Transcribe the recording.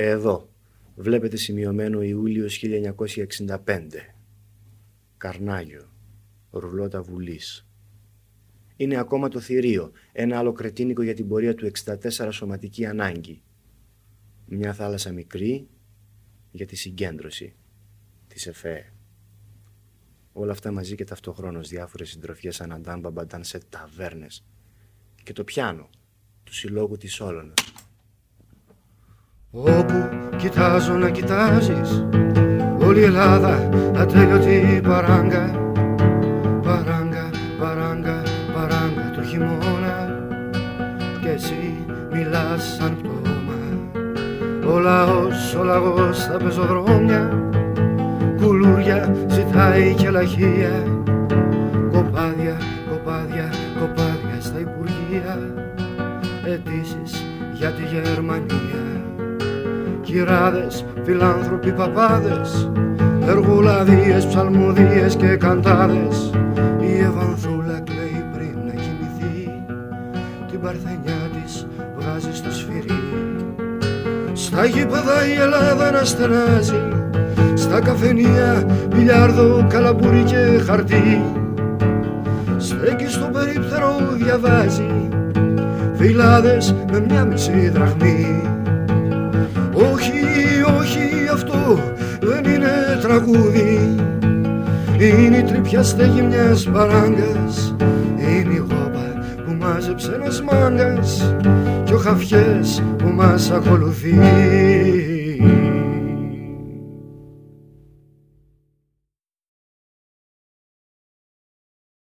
Εδώ βλέπετε σημειωμένο Ιούλιος 1965. Καρνάγιο, ρουλότα βουλής. Είναι ακόμα το θηρίο, ένα άλλο κρετίνικο για την πορεία του 64 σωματική ανάγκη. Μια θάλασσα μικρή για τη συγκέντρωση της ΕΦΕ. Όλα αυτά μαζί και ταυτοχρόνως διάφορες συντροφιές αναντάν μπαμπαντάν σε ταβέρνες. Και το πιάνο του συλλόγου της Όλωνας. Όπου κοιτάζω να κοιτάζεις Όλη η Ελλάδα ατέλειωτη παράγκα Παράγκα, παράγκα, παράγκα το χειμώνα. Κι εσύ μιλάς σαν πτώμα. Ο λαός, ο λαγός στα πεζοδρόμια Κουλούρια ζητάει και λαχεία Κοπάδια, κοπάδια, κοπάδια στα Υπουργεία. Αιτήσεις για τη Γερμανία κυράδες, φιλάνθρωποι παπάδες εργολαδίες, ψαλμοδίες και καντάδες η Ευανθούλα κλαίει πριν να κοιμηθεί την παρθενιά της βγάζει στο σφυρί. Στα γήπεδα η Ελλάδα να στενάζει στα καφενεία μπιλιάρδο, καλαμπούρι και χαρτί. Στέκεις στο περίπτερο διαβάζει φυλάδες με μια μισή δραχμή όχι, όχι αυτό δεν είναι τραγούδι. Είναι η τρυπιά στέγη μιας παράγκας. Είναι η γόπα που μάζεψε ένας μάγκας. Και ο χαφιές που μας ακολουθεί